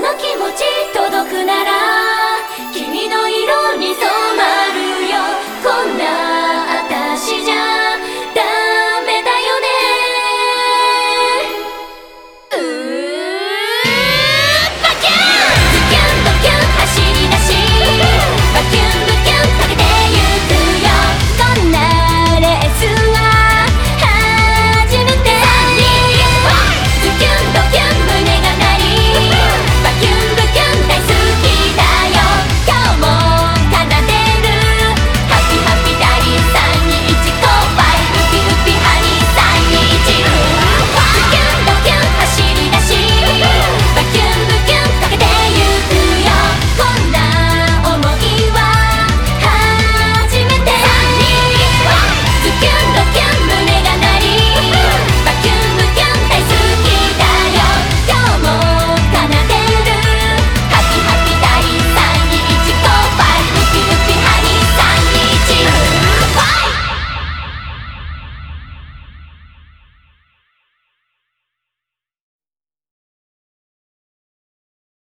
の気持ち届くなら